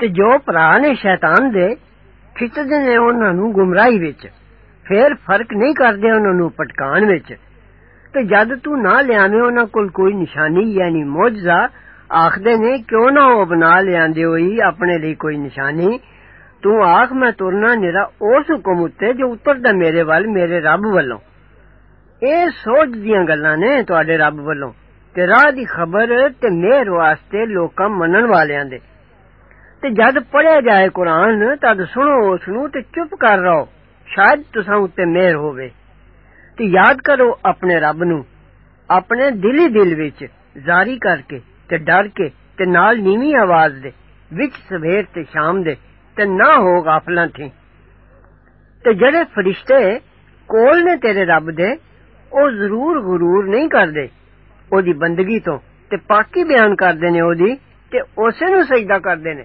ਤੇ ਜੋ ਭਰਾ ਨੇ ਸ਼ੈਤਾਨ ਦੇ ਖਿੱਚਦੇ ਨੇ ਉਹਨਾਂ ਨੂੰ ਗੁੰਮਰਾਹੀ ਵਿੱਚ ਫੇਰ ਫਰਕ ਨਹੀਂ ਕਰਦੇ ਉਹਨਾਂ ਨੂੰ ਪਟਕਾਣ ਵਿੱਚ ਤੇ ਜਦ ਤੂੰ ਨਾ ਲਿਆਵੇਂ ਉਹਨਾਂ ਕੋਲ ਕੋਈ ਨਿਸ਼ਾਨੀ ਯਾਨੀ ਮੌਜਜ਼ਾ ਆਖਦੇ ਨੇ ਕਿਉਂ ਨਾ ਉਹ ਬਣਾ ਲਿਆਂਦੇ ਹੋਈ ਆਪਣੇ ਲਈ ਕੋਈ ਨਿਸ਼ਾਨੀ ਤੂੰ ਆਖ ਮੈਂ ਤੁਰਨਾ ਨਿਰਾ ਉਸ ਹੁਕਮ ਉੱਤੇ ਜੋ ਉਤਰਦਾ ਮੇਰੇ ਵੱਲ ਮੇਰੇ ਰੱਬ ਵੱਲੋਂ ਇਹ ਸੋਚ ਦੀਆਂ ਗੱਲਾਂ ਨੇ ਤੁਹਾਡੇ ਰੱਬ ਵੱਲੋਂ ਤੇ ਰਾਹ ਦੀ ਖਬਰ ਤੇ ਮਿਹਰ ਵਾਸਤੇ ਲੋਕਾਂ ਮੰਨਣ ਵਾਲਿਆਂ ਦੇ ਤੇ ਜਦ ਪੜਿਆ ਜਾਏ ਕੁਰਾਨ ਤਦ ਸੁਣੋ ਉਸ ਨੂੰ ਤੇ ਚੁੱਪ ਕਰ ਰਹੋ ਸ਼ਾਇਦ ਤੁਸਾਂ ਉੱਤੇ ਮਿਹਰ ਹੋਵੇ ਤੇ ਯਾਦ ਕਰੋ ਆਪਣੇ ਰੱਬ ਨੂੰ ਆਪਣੇ ਦਿਲੀ ਦਿਲ ਵਿੱਚ ਜ਼ਾਰੀ ਕਰਕੇ ਤੇ ਡਰ ਕੇ ਤੇ ਨਾਲ ਨੀਵੀਂ ਆਵਾਜ਼ ਦੇ ਵਿੱਚ ਸਵੇਰ ਤੇ ਸ਼ਾਮ ਦੇ ਤੇ ਨਾ ਹੋ ਗਾਫਲਾਂ ਥੀ ਤੇ ਜਿਹੜੇ ਫਰਿਸ਼ਤੇ ਕੋਲ ਨੇ ਤੇਰੇ ਰੱਬ ਦੇ ਉਹ ਜ਼ਰੂਰ ਗਰੂਰ ਨਹੀਂ ਕਰਦੇ ਉਹਦੀ ਬੰਦਗੀ ਤੋਂ ਤੇ ਪਾਕੀ ਬਿਆਨ ਕਰਦੇ ਨੇ ਉਹਦੀ ਤੇ ਉਸੇ ਨੂੰ ਸਜਦਾ ਕਰਦੇ ਨੇ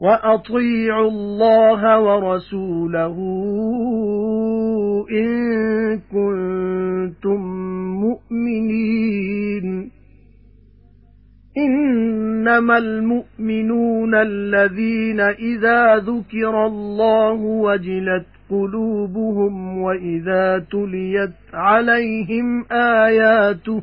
وَأَطِيعُوا اللَّهَ وَرَسُولَهُ إِن كُنتُم مُّؤْمِنِينَ. إِنَّمَا الْمُؤْمِنُونَ الَّذِينَ إِذَا ذُكِرَ اللَّهُ وَجِلَتْ قُلُوبُهُمْ وَإِذَا تُلِيَتْ عَلَيْهِمْ آيَاتُهُ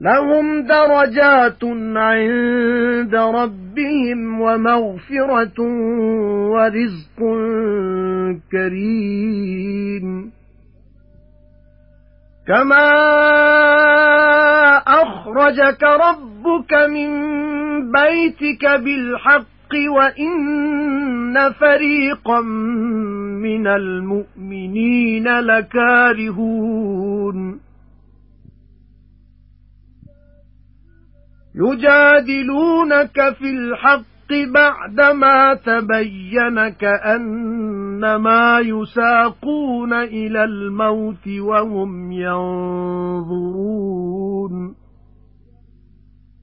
لَهُمْ دَرَجَاتٌ عِندَ رَبِّهِمْ وَمَغْفِرَةٌ وَرِزْقٌ كَرِيمٌ. كَمَا أَخْرَجَكَ رَبُّكَ مِنْ بَيْتِكَ بِالْحَقِّ وَإِنَّ فَرِيقًا مِنَ الْمُؤْمِنِينَ لَكَارِهُونَ. يُجَادِلُونَكَ فِي الْحَقِّ بَعْدَمَا تَبَيَّنَ كَأَنَّمَا يُسَاقُونَ إِلَى الْمَوْتِ وَهُمْ يَنظُرُونَ.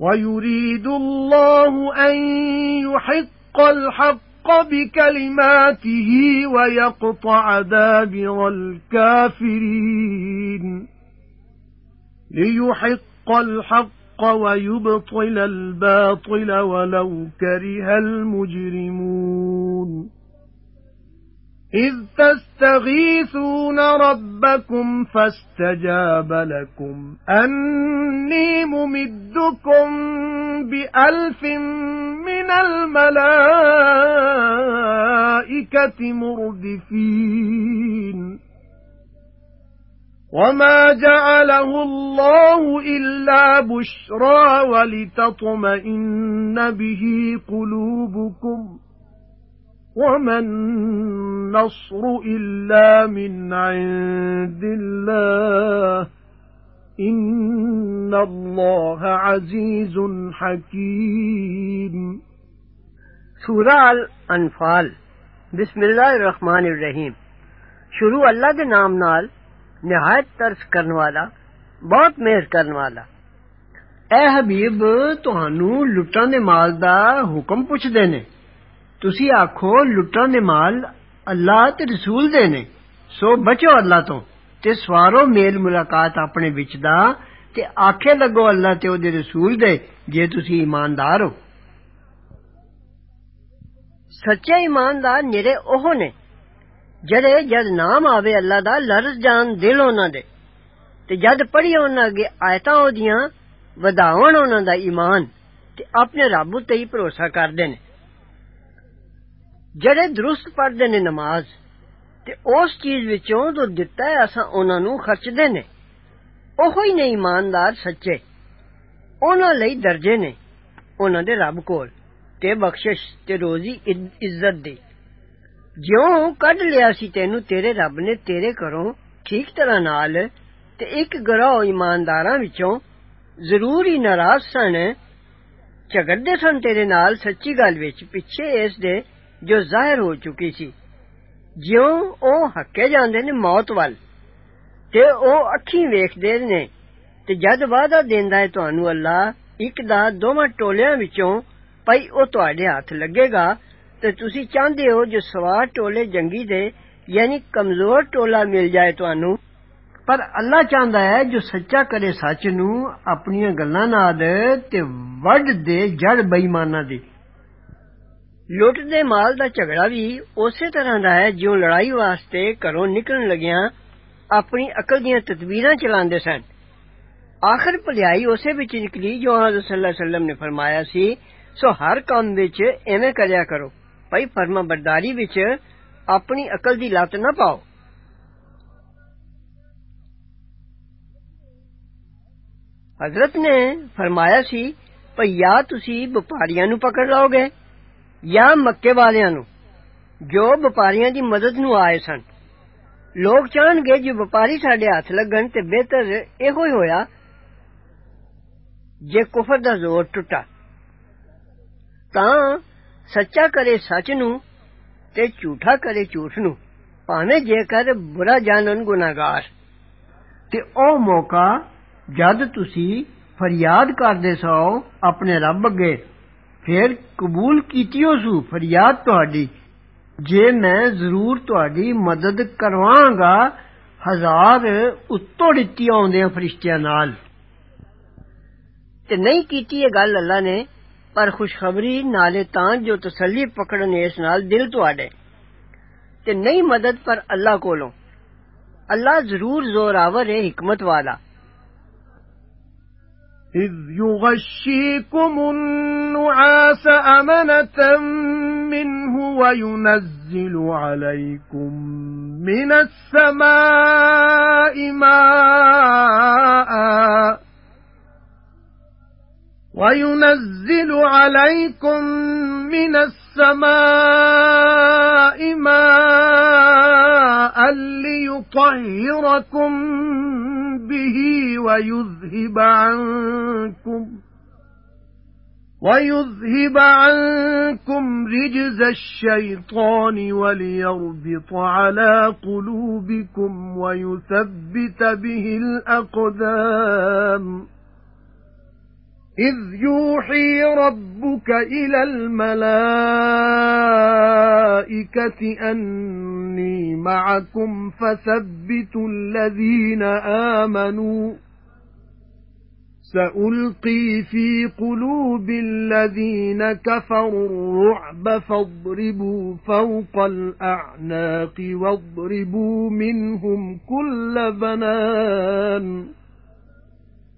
وَيُرِيدُ اللَّهُ أَن يُحِقَّ الْحَقَّ بِكَلِمَاتِهِ وَيَقْطَعَ دَابِرَ الْكَافِرِينَ. لِيُحِقَّ الْحَقَّ وَيُبْطِلَ الْبَاطِلَ وَلَوْ كَرِهَ الْمُجْرِمُونَ. إِذْ تَسْتَغِيثُونَ رَبَّكُمْ فَاسْتَجَابَ لَكُمْ. أَنِّي مُمِدُّكُمْ بِأَلْفٍ مِنَ الْمَلَائِكَةِ مُرْدِفِينَ. وَمَا جَعَلَهُ اللَّهُ إِلَّا بُشْرَى وَلِتَطْمَئِنَّ بِهِ قُلُوبُكُمْ. وَمَا النَّصْرُ إِلَّا مِنْ عِندِ اللَّهِ إِنَّ اللَّهَ عَزِيزٌ حَكِيمٌ سُورَةُ الأنفال. بسم اللَّهِ الرحمن الرَّحِيمِ. شروع اللہ دے نام نال نہایت ترس کرن والا بہت مہر کرن والا۔ اے حبیب تہانوں لٹاں دے مال دا حکم پوچھ دے ਤੁਸੀਂ ਆਖੋ ਲੁੱਟਾਂ ਦੇ ਮਾਲ ਅੱਲਾਹ ਤੇ ਰਸੂਲ ਦੇ ਨੇ ਸੋ ਬਚੋ ਅੱਲਾਹ ਤੋਂ ਤੇ ਸਵਾਰੋ ਮੇਲ ਮੁਲਾਕਾਤ ਆਪਣੇ ਵਿੱਚ ਦਾ ਤੇ ਆਖੇ ਲੱਗੋ ਅੱਲਾਹ ਤੇ ਉਹਦੇ ਰਸੂਲ ਦੇ ਜੇ ਤੁਸੀਂ ਇਮਾਨਦਾਰ ਹੋ ਸੱਚੇ ਇਮਾਨਦਾਰ ਨਿਰੇ ਉਹ ਨੇ ਜਿਹੜੇ ਜਦ ਨਾਮ ਆਵੇ ਅੱਲਾ ਦਾ ਲਰਜ਼ ਜਾਣ ਦਿਲ ਉਹਨਾਂ ਦੇ ਤੇ ਜਦ ਪੜ੍ਹੀ ਉਹਨਾਂ ਅੱਗੇ ਆਇਤਾਂ ਉਹਦੀਆਂ ਵਧਾਉਣ ਉਹਨਾਂ ਦਾ ਈਮਾਨ ਤੇ ਆਪਣੇ ਰੱਬ ਉਤੇ ਹੀ ਭਰੋਸਾ ਕਰਦੇ ਨੇ جڑے درست پڑھدے نے نماز تے اس چیز وچوں جو دتا ہے اساں انہاں نوں خرچدے نے اوہی نے ایماندار سچے انہاں لئی درجے نے انہاں دے رب کول تے بخشش تے روزی عزت دی جیوں کڈ لیا سی تینو تیرے رب نے تیرے گھروں ٹھیک طرح نال تے ایک گروہ ایمانداراں وچوں ضرور ہی ناراض سن جھگڑدے سن تیرے نال سچی گل وچ پیچھے اس دے جو ظاہر ہو چکی سی۔ جیوں او ہکے جاندے نے موت وال، تے او اکھیں ویکھدے نے۔ تے جد وعدہ دیندا ہے تانوں اللہ ایک دا دوواں ٹولیاں وچوں پئی او تواڈے ہاتھ لگے گا۔ تے تسی چاہندے ہو جو سوار ٹولے جنگی دے یعنی کمزور ٹولا مل جائے تانوں پر اللہ چاہندا ہے جو سچا کرے سچ نو اپنی گلاں نال تے وڈ دے جڑ بے دی لٹ دے مال دا جھگڑا بھی اسی طرح دا ہے جیوں لڑائی واسطے گھروں نکلن لگیاں اپنی عقل دیاں تدبیراں چلاندے سن آخر بھلائی اسی وچ نکلی جو حضرت صلی اللہ علیہ وسلم نے فرمایا سی سو ہر کام وچ ایویں کریا کرو بھئی فرما برداری وچ اپنی عقل دی لت نہ پاؤ حضرت نے فرمایا سی یا تسی وپاریاں نو پکڑ لو گے ਜਾਂ ਮੱਕੇ ਵਾਲਿਆਂ ਨੂੰ ਜੋ ਵਪਾਰੀਆਂ ਦੀ ਮਦਦ ਨੂੰ ਆਏ ਸਨ ਲੋਕ ਚਾਹਣਗੇ ਜੇ ਵਪਾਰੀ ਸਾਡੇ ਹੱਥ ਲੱਗਣ ਤੇ ਬਿਹਤਰ ਇਹੋ ਹੀ ਹੋਇਆ ਜੇ ਕੁਫਰ ਦਾ ਜ਼ੋਰ ਟੁੱਟਾ ਤਾਂ ਸੱਚਾ ਕਰੇ ਸੱਚ ਨੂੰ ਤੇ ਝੂਠਾ ਕਰੇ ਝੂਠ ਨੂੰ ਭਾਵੇਂ ਜੇਕਰ ਬੁਰਾ ਜਾਣਨ ਗੁਨਾਹਗਾਰ ਤੇ ਉਹ ਮੌਕਾ ਜਦ ਤੁਸੀਂ ਫਰਿਆਦ ਕਰਦੇ ਸੋ ਆਪਣੇ ਰੱਬ ਅੱਗੇ ਫਿਰ ਕਬੂਲ ਕੀਤੀਓ ਸੂ ਫਰਿਆਦ ਤੁਹਾਡੀ ਜੇ ਮੈਂ ਜ਼ਰੂਰ ਤੁਹਾਡੀ ਮਦਦ ਕਰਵਾਂਗਾ ਹਜ਼ਾਰ ਉੱਤੋਂ ਦਿੱਤੀ ਆਉਂਦੇ ਫਰਿਸ਼ਤਿਆਂ ਨਾਲ ਤੇ ਨਹੀਂ ਕੀਤੀ ਇਹ ਗੱਲ ਅੱਲਾ ਨੇ ਪਰ ਖੁਸ਼ਖਬਰੀ ਨਾਲੇ ਤਾਂ ਜੋ ਤਸੱਲੀ ਪਕੜਨ ਇਸ ਨਾਲ ਦਿਲ ਤੁਹਾਡੇ ਤੇ ਨਹੀਂ ਮਦਦ ਪਰ ਅੱਲਾ ਕੋਲੋਂ ਅੱਲਾ ਜ਼ਰੂਰ ਜ਼ੋਰਾਵਰ ਹੈ ਹਕਮਤ ਵਾਲਾ إِذْ يُغَشِّيكُمُ النُّعَاسَ أَمَنَةً مِّنْهُ وَيُنَزِّلُ عَلَيْكُم مِّنَ السَّمَاءِ مَاءً وَيُنَزِّلُ عَلَيْكُم مِّنَ السَّمَاءِ مَاءً لِّيُطَهِّرَكُم بِهِ وَيُذْهِبَ عَنكُمْ وَيُذْهِبَ عَنكُمْ رِجْزَ الشَّيْطَانِ وَلِيَرْبِطَ عَلَى قُلُوبِكُمْ وَيُثَبِّتَ بِهِ الْأَقْدَامَ إِذْ يُوحِي رَبُّكَ إِلَى الْمَلَائِكَةِ أَنِّي مَعَكُمْ فَثَبِّتُوا الَّذِينَ آمَنُوا. سَأُلْقِي فِي قُلُوبِ الَّذِينَ كَفَرُوا الرُّعْبَ فَاضْرِبُوا فَوْقَ الْأَعْنَاقِ وَاضْرِبُوا مِنْهُمْ كُلَّ بَنَانٍ.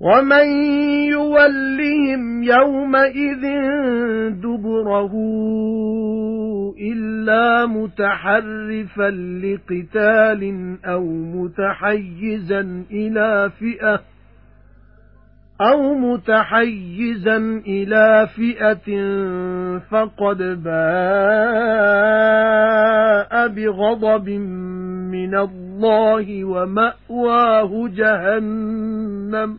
وَمَن يُوَلِّهِمْ يَوْمَئِذٍ دُبُرَهُ إِلَّا مُتَحَرِّفًا لِقِتَالٍ أَوْ مُتَحَيِّزًا إِلَى فِئَةٍ أَوْ مُتَحَيِّزًا إِلَى فِئَةٍ فَقَدْ بَاءَ بِغَضَبٍ مِنَ اللَّهِ وَمَأْوَاهُ جَهَنَّمُ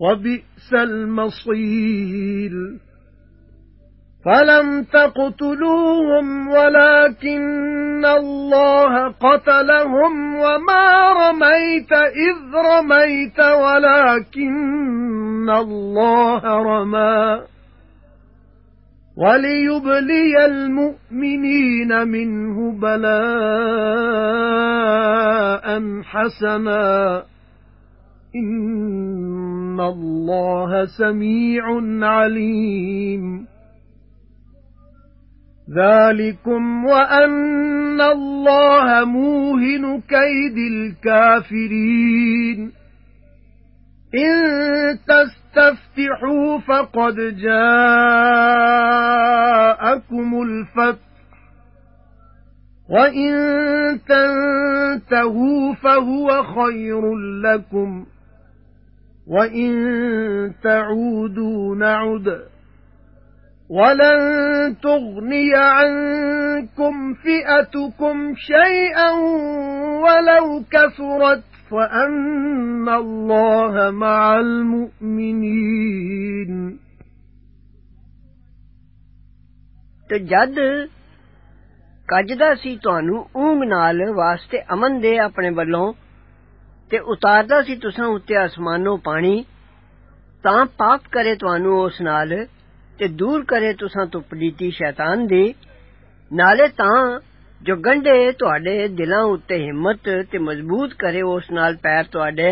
وَبِئْسَ الْمَصِيرُ. فَلَمْ تَقْتُلُوهُمْ وَلَكِنَّ اللَّهَ قَتَلَهُمْ وَمَا رَمَيْتَ إِذْ رَمَيْتَ وَلَكِنَّ اللَّهَ رَمَى. وَلِيُبْلِيَ الْمُؤْمِنِينَ مِنْهُ بَلَاءً حَسَنًا. إِنَّ اللَّهَ سَمِيعٌ عَلِيمٌ ذَلِكُمْ وَأَنَّ اللَّهَ مُوهِنُ كَيْدِ الْكَافِرِينَ إِن تَسْتَفْتِحُوا فَقَدْ جَاءَكُمُ الْفَتْحُ وَإِن تَنتَهُوا فَهُوَ خَيْرٌ لَّكُمْ وَإِن تَعُودُوا نَعُدْ وَلَن تُغْنِيَ عَنكُمْ فِئَتُكُمْ شَيْئًا وَلَوْ كَثُرَتْ فَأَنَّ اللَّهَ مَعَ الْمُؤْمِنِينَ ਤੇ ਜਦ ਕੱਜਦਾ ਸੀ ਤੁਹਾਨੂੰ ਊਂਗ ਨਾਲ ਵਾਸਤੇ ਅਮਨ ਦੇ ਆਪਣੇ ਵੱਲੋਂ ਤੇ ਉਤਾਰਦਾ ਸੀ ਤੁਸਾਂ ਉੱਤੇ ਅਸਮਾਨੋਂ ਪਾਣੀ ਤਾਂ ਪਾਪ ਕਰੇ ਤੁਹਾਨੂੰ ਉਸ ਨਾਲ ਤੇ ਦੂਰ ਕਰੇ ਤੁਸਾਂ ਤੋਂ ਪਲੀਤੀ ਸ਼ੈਤਾਨ ਦੀ ਨਾਲੇ ਤਾਂ ਜੋ ਗੰਢੇ ਤੁਹਾਡੇ ਦਿਲਾਂ ਉੱਤੇ ਹਿੰਮਤ ਤੇ ਮਜ਼ਬੂਤ ਕਰੇ ਉਸ ਨਾਲ ਪੈਰ ਤੁਹਾਡੇ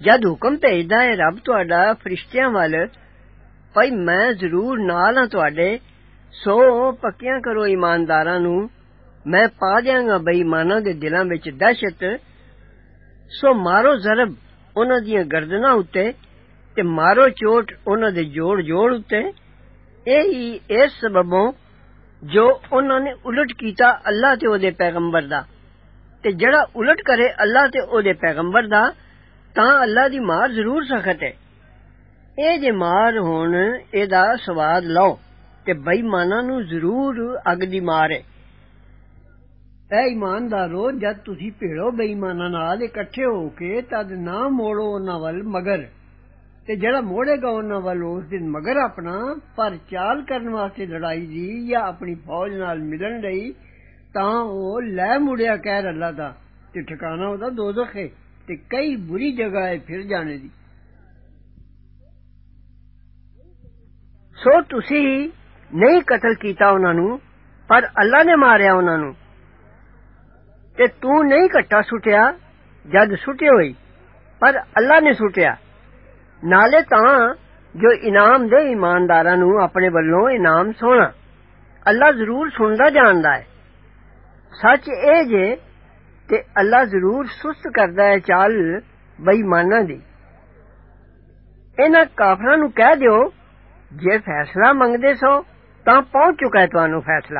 ਜਦ ਹੁਕਮ ਭੇਜਦਾ ਹੈ ਰੱਬ ਤੁਹਾਡਾ ਫਰਿਸ਼ਤਿਆਂ ਵੱਲ ਭਈ ਮੈਂ ਜ਼ਰੂਰ ਨਾਲ ਹਾਂ ਤੁਹਾਡੇ ਸੋ ਪੱਕਿਆਂ ਕਰੋ ਇਮਾਨਦਾਰਾਂ ਨੂੰ ਮੈਂ ਪਾ ਦਿਆਂਗਾ ਬੇਈਮਾਨਾਂ ਦੇ ਦਿਲਾਂ ਵਿੱਚ ਦਹਿਸ਼ਤ ਸੋ ਮਾਰੋ ਜ਼ਰਬ ਉਹਨਾਂ ਦੀਆਂ ਗਰਦਨਾਂ ਉੱਤੇ ਤੇ ਮਾਰੋ ਚੋਟ ਉਹਨਾਂ ਦੇ ਜੋੜ ਜੋੜ ਉੱਤੇ ਇਹ ਹੀ ਇਸ ਸਬਬੋਂ ਜੋ ਉਹਨਾਂ ਨੇ ਉਲਟ ਕੀਤਾ ਅੱਲਾ ਤੇ ਉਹਦੇ ਪੈਗੰਬਰ ਦਾ ਤੇ ਜਿਹੜਾ ਉਲਟ ਕਰੇ ਅੱਲਾ ਤੇ ਉਹਦੇ ਪੈਗੰਬਰ ਦਾ ਤਾਂ ਅੱਲਾ ਦੀ ਮਾਰ ਜ਼ਰੂਰ ਸਖਤ ਹੈ ਇਹ ਜੇ ਮਾਰ ਹੋਣ ਇਹਦਾ ਸਵਾਦ ਲਓ ਤੇ ਬੇਈਮਾਨਾਂ ਨੂੰ ਜ਼ਰੂਰ ਅੱਗ ਦੀ ਮਾਰ ਹੈ ਐ ਇਮਾਨਦਾਰੋ ਜਦ ਤੁਸੀਂ ਭੇੜੋ ਬੇਈਮਾਨਾਂ ਨਾਲ ਇਕੱਠੇ ਹੋ ਕੇ ਤਦ ਨਾ ਮੋੜੋ ਉਹਨਾਂ ਵੱਲ ਮਗਰ ਤੇ ਜਿਹੜਾ ਮੋੜੇਗਾ ਉਹਨਾਂ ਵੱਲ ਉਸ ਦਿਨ ਮਗਰ ਆਪਣਾ ਪਰ ਚਾਲ ਕਰਨ ਵਾਸਤੇ ਲੜਾਈ ਦੀ ਜਾਂ ਆਪਣੀ ਫੌਜ ਨਾਲ ਮਿਲਣ ਲਈ ਤਾਂ ਉਹ ਲੈ ਮੁੜਿਆ ਕਹਿ ਅੱਲਾ ਦਾ ਤੇ ਠਿਕਾਣਾ ਉਹਦਾ ਦੋਜ਼ਖ ਹੈ ਤੇ ਕਈ ਬੁਰੀ ਜਗ੍ਹਾ ਹੈ ਫਿਰ ਜਾਣੇ ਦੀ ਸੋ ਤੁਸੀਂ ਨਹੀਂ ਕਤਲ ਕੀਤਾ ਉਹਨਾਂ ਨੂੰ ਪਰ ਅੱਲਾ ਨੇ ਮਾਰਿਆ ਉਹਨਾਂ ਨੂੰ تے تو نہیں گھٹا سٹیا جد سٹی ہوئی، پر اللہ نے سٹیا۔ نالے تاں جو انعام دے ایمانداراں نو اپنے والوں انعام سوہنا۔ اللہ ضرور سندا جاندا ہے۔ سچ ایہے جے تے اللہ ضرور سست کردا ہے چال بے ایماناں دی۔ انہاں کافراں نو کہہ دیو، جے فیصلہ منگدے سو، تاں پہنچ چکا ہے تانوں فیصلہ۔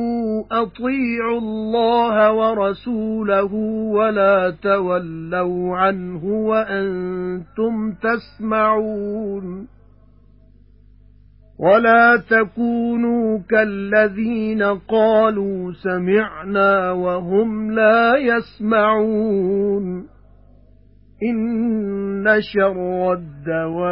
أطيعوا الله ورسوله ولا تولوا عنه وأنتم تسمعون وَلَا تَكُونُوا كَالَّذِينَ قَالُوا سَمِعْنَا وَهُمْ لَا يَسْمَعُونَ إِنَّ شَرَّ الدَّوَابِّ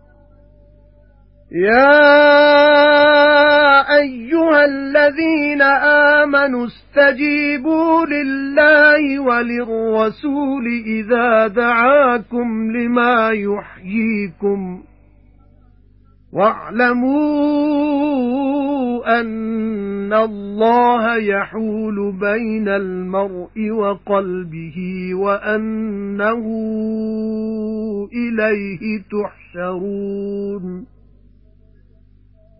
يَا أَيُّهَا الَّذِينَ آمَنُوا اسْتَجِيبُوا لِلَّهِ وَلِلرَّسُولِ إِذَا دَعَاكُمْ لِمَا يُحْيِيكُمْ وَاعْلَمُوا أَنَّ اللَّهَ يَحُولُ بَيْنَ الْمَرْءِ وَقَلْبِهِ وَأَنَّهُ إِلَيْهِ تُحْشَرُونَ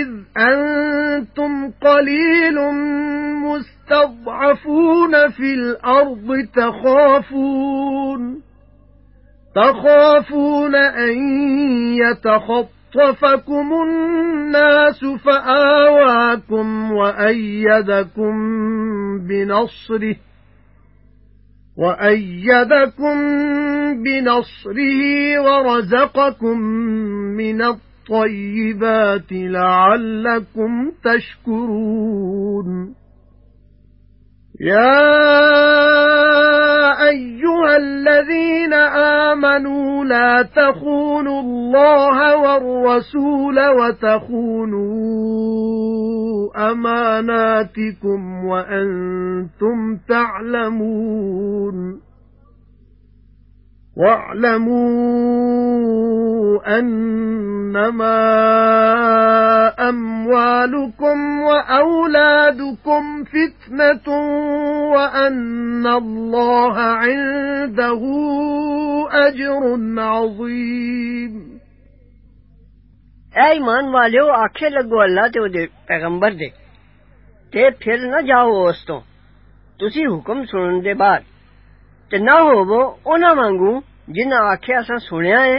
إِذْ أَنتُمْ قَلِيلٌ مُسْتَضْعَفُونَ فِي الْأَرْضِ تَخَافُونَ تَخَافُونَ أَن يَتَخَطَّفَكُمُ النَّاسُ فَآوَاكُمْ وَأَيَّدَكُم بِنَصْرِهِ وَأَيَّدَكُم بِنَصْرِهِ وَرَزَقَكُم مِّنَ الطَّيِّبَاتِ لَعَلَّكُمْ تَشْكُرُونَ. يَا أَيُّهَا الَّذِينَ آمَنُوا لَا تَخُونُوا اللَّهَ وَالرَّسُولَ وَتَخُونُوا أَمَانَاتِكُمْ وَأَنْتُمْ تَعْلَمُونَ. وَاعْلَمُوا أَنَّمَا أَمْوَالُكُمْ وَأَوْلَادُكُمْ فِتْنَةٌ وَأَنَّ اللَّهَ عِندَهُ أَجْرٌ عَظِيمٌ. اے ایمان والو آکھے لگو اللہ تے اودے پیغمبر دے تے پھر نہ جاؤ اس تو. تسی حکم سنن دے بعد. تے نہ ہوو انہاں وانگو جنہاں آکھیا اساں سنیا اے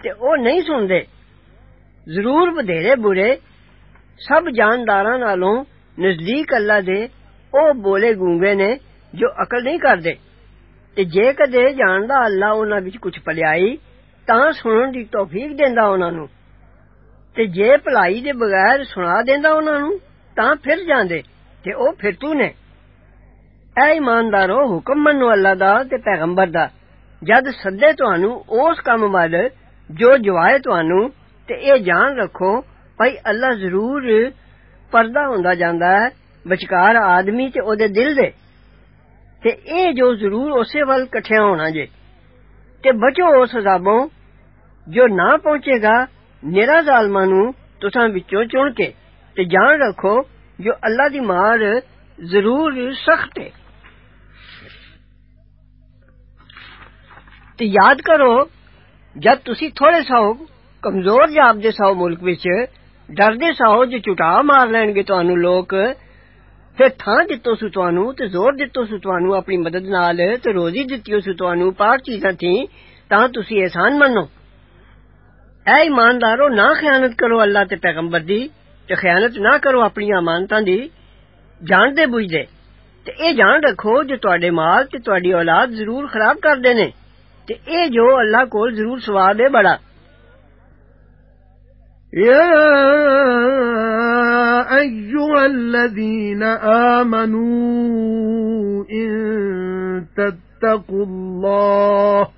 تے أو نہیں سندے ضرور بدھیرے برے سب جانداراں نالوں نزدیک اللہ دے أو بولے گونگے نے جو عقل نہیں کردے تے جے کدے جاندا اللہ انہاں وچ کچھ بھلیائی تاں سنن دی توفیق دیندا انہاں نوں تے جے بھلائی دے بغیر سنا دیندا انہاں نوں تاں پھر جاندے تے أو پھر تو نے ਐ ਇਮਾਨਦਾਰੋ ਹੁਕਮ ਮੰਨੋ ਅੱਲਾ ਦਾ ਤੇ ਪੈਗੰਬਰ ਦਾ ਜਦ ਸੱਦੇ ਤੁਹਾਨੂੰ ਉਸ ਕੰਮ ਵੱਲ ਜੋ ਜਵਾਏ ਤੁਹਾਨੂੰ ਤੇ ਇਹ ਜਾਣ ਰੱਖੋ ਭਈ ਅੱਲਾ ਜ਼ਰੂਰ ਪਰਦਾ ਹੁੰਦਾ ਜਾਂਦਾ ਹੈ ਵਿਚਕਾਰ ਆਦਮੀ ਤੇ ਉਹਦੇ ਦਿਲ ਦੇ ਤੇ ਇਹ ਜੋ ਜ਼ਰੂਰ ਉਸੇ ਵੱਲ ਇਕੱਠਿਆ ਹੋਣਾ ਜੇ ਤੇ ਬਚੋ ਉਸ ਅਜ਼ਾਬੋਂ ਜੋ ਨਾ ਪਹੁੰਚੇਗਾ ਨਿਰਾ ਜ਼ਾਲਮਾਂ ਨੂੰ ਤੁਸਾਂ ਵਿੱਚੋਂ ਚੁਣ ਕੇ ਤੇ ਜਾਣ ਰੱਖੋ ਜੋ ਅੱਲਾ ਦੀ ਮਾਰ ਜ਼ਰੂਰ ਸਖਤ ਹੈ تو یاد کرو، جب تسی تھوڑے ساؤ کمزور جاپدے ساؤ ملک وچ، ڈردے ساؤ جو جھپٹا مار لین گے تانوں لوک، پھر تھاں دتو سو تانوں تے زور دتو سو تانوں اپنی مدد نال تے روزی دتیو سو تانوں، پاک چیزاں تھی تاں تسی احسان منو۔ اے ایماندارو، نہ خیانت کرو اللہ تے پیغمبر دی، تے خیانت نہ کرو اپنی امانتاں دی۔ جان دے بوجھ دے۔ تے اے جان رکھو جو تواڈے مال تے تواڈی اولاد ضرور خراب کردے نے۔ تے اے جو اللہ کول ضرور ثواب ہے بڑا يا ايها الذين امنوا ان تتقوا الله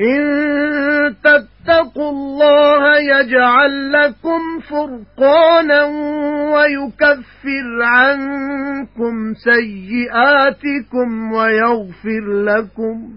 ان تتقوا الله يجعل لكم فرقانا ويكفر عنكم سيئاتكم ويغفر لكم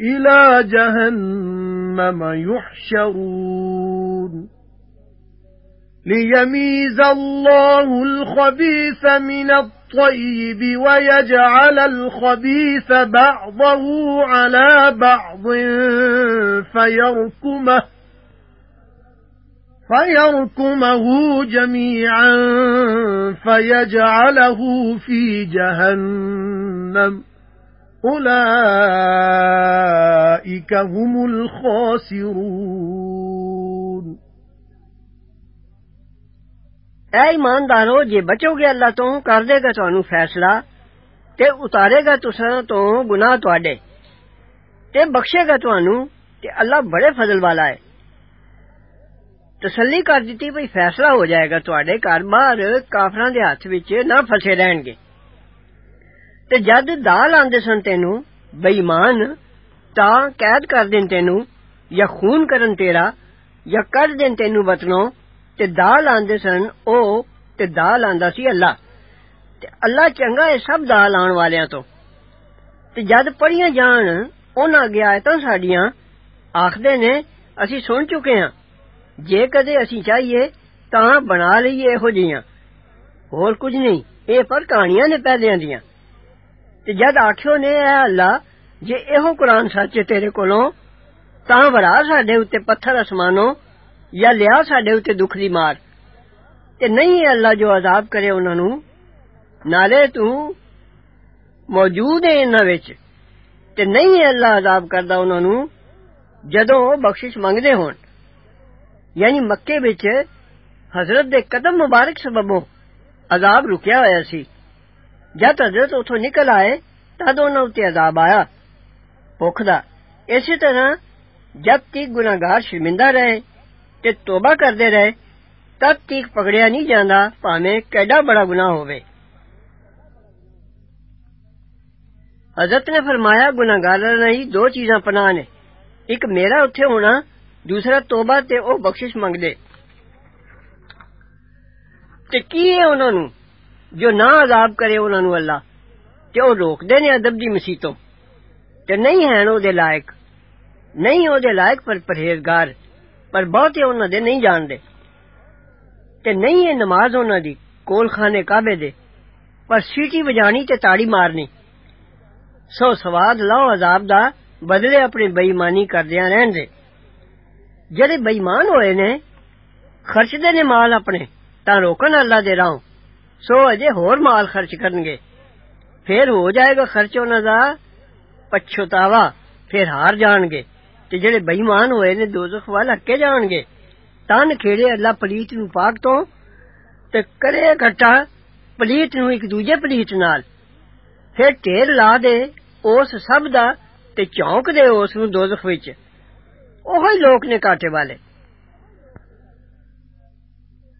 إِلَى جَهَنَّمَ يُحْشَرُونَ. لِيَمِيزَ اللَّهُ الْخَبِيثَ مِنَ الطَّيِّبِ وَيَجْعَلَ الْخَبِيثَ بَعْضَهُ عَلَى بَعْضٍ فَيَرْكُمَهُ فَيَرْكُمَهُ جَمِيعًا فَيَجْعَلَهُ فِي جَهَنَّمَ. أُولَئِكَ هُمُ الْخَاسِرُونَ. اے ایماندارو جے بچو گے اللہ تو کر دے گا تانوں فیصلہ تے اتارے گا تساں تو گناہ تواڈے تے بخشے گا تانوں تے اللہ بڑے فضل والا ہے۔ تسلی کر دیتی بھئی فیصلہ ہو جائے گا تواڈے کاروبار کافراں دے ہاتھ وچ نہ پھسے رہن گے۔ تے جد دا لاندے سن تینو بے ایمان تا قید کر دین تینو، یا خون کرن تیرا، یا کر دین تینو وطنوں تے دا لاندے سن او، تے دا لاندا سی اللہ۔ تے اللہ چنگا اے سب دا لان والیاں تو۔ تے جد پڑیاں جان انہاں اگے آیتاں ساڈیاں آکھدے نے، اسی سن چکے ہاں۔ جے کدے اسی چاہیے، تاں بنا لئیے ایہو جیاں۔ ہور کچھ نہیں، اے پر کہانیاں نے پہلیاں دیاں۔ تے جد آکھیو نے، اے اللہ، جے ایہو قرآن سچ تیرے کولوں، تاں ورھا ساڈے اوتے پتھر آسمانوں، یا لیا ساڈے اوتے دکھ دی مار۔ تے نہیں اے اللہ جو عذاب کرے انہاں نوں، نالے تو موجود ہے انہاں وچ۔ تے نہیں اے اللہ عذاب کردا انہاں نوں، جدوں بخشش منگدے ہون۔ یعنی مکے وچ حضرت دے قدم مبارک سببوں عذاب رکیا ہویا سی۔ ਜਦ حضرت اتو نکل آئے تد ਉਹਨਾਂ اتنے ਅਜ਼ਾਬ ਆਇਆ। ਭੁੱਖ ਦਾ। اسی طرح جب تیک گناگار شرمندہ رہے ਤੇ ਤੋਬਾ ਕਰਦੇ ਰਹੇ، ਤਦ تیک ਪਕੜਿਆ نہیں ਜਾਂਦਾ، ਭਾਵੇਂ کیڈا بڑا ਗੁਨਾਹ ਹੋਵੇ। حضرت نے فرمایا گناگار نہیں دو چیزاں پناہ نے ایک میرا اتھے ہونا دوسرا توبہ تے او بخشش منگ دے تے کی ہے انہاں نوں جو نہ عذاب کرے انہاں نو اللہ تے أو روک دے نے ادب دی مسیتوں تے نہیں ہن أو دے لائق نہیں أو دے لائق پرہیزگار پر بہتے انہاں دے نہیں جان دے تے نہیں اے نماز انہاں دی کول خانے کعبے دے پر سیٹی بجانی تے تاڑی مارنی سو سواد لاؤ عذاب دا بدلے اپنی بےمانی کردیا رہن دے جڑے بےمان ہوئے نے خرچ دے نے ਸੋ ਅਜੇ ਹੋਰ ਮਾਲ ਖਰਚ ਕਰਨਗੇ ਫੇਰ ਹੋ ਜਾਏਗਾ ਖਰਚ ਉਹਨਾਂ ਦਾ ਪਛਤਾਵਾ ਫੇਰ ਹਾਰ ਜਾਣਗੇ ਤੇ ਜਿਹੜੇ ਬੇਈਮਾਨ ਹੋਏ ਨੇ ਦੋਜ਼ਖ ਵੱਲ ਹੱਕੇ ਜਾਣਗੇ ਤਨ ਖੇੜੇ ਅੱਲਾ ਪਲੀਤ ਨੂੰ ਪਾਕ ਤੋਂ ਤੇ ਕਰੇ ਇਕੱਠਾ ਪਲੀਤ ਨੂੰ ਇੱਕ ਦੂਜੇ ਪਲੀਤ ਨਾਲ ਫਿਰ ਢੇਰ ਲਾ ਦੇ ਉਸ ਸਭ ਦਾ ਤੇ ਝੌਂਕ ਦੇ ਉਸ ਨੂੰ ਦੋਜ਼ਖ ਵਿੱਚ ਉਹੀ ਲੋਕ ਨੇ ਕਾਟੇ ਵਾਲੇ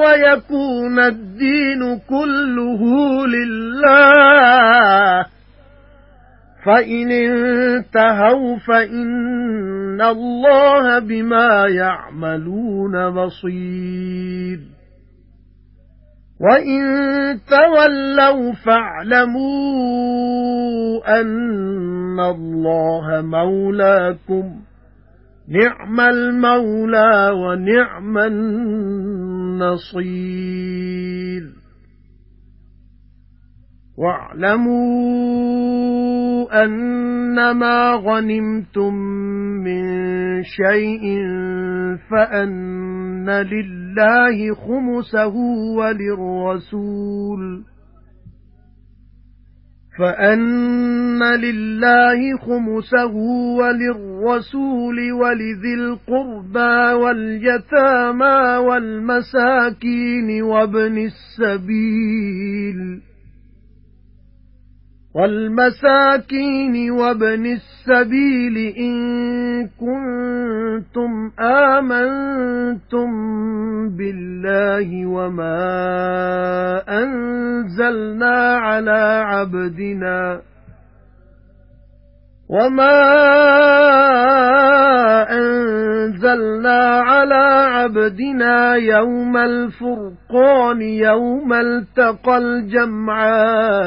وَيَكُونَ الدِّينُ كُلُّهُ لِلَّهِ. فَإِنِ انتهوا فَإِنَّ اللَّهَ بِمَا يَعْمَلُونَ بَصِيرٌ. وَإِن تَوَلَّوْا فَاعْلَمُوا أَنَّ اللَّهَ مَوْلَاكُمْ. نِعْمَ الْمَوْلَى وَنِعْمَ النَّصِيرُ. وَاعْلَمُوا أَنَّمَا غَنِمْتُم مِّن شَيْءٍ فَأَنَّ لِلَّهِ خُمُسَهُ وَلِلرَّسُولِ. فَأَنَّ لِلَّهِ خُمُسَهُ وَلِلرَّسُولِ وَلِذِي الْقُرْبَى وَالْيَتَامَى وَالْمَسَاكِينِ وَابْنِ السَّبِيلِ وَالْمَسَاكِينِ وَابْنِ السَّبِيلِ إِن كُنتُمْ آمَنتُم بِاللَّهِ وَمَا أَنزَلْنَا عَلَى عَبْدِنَا وَمَا أَنزَلْنَا عَلَى عَبْدِنَا يَوْمَ الْفُرْقَانِ يَوْمَ الْتَقَى الْجَمْعَانِ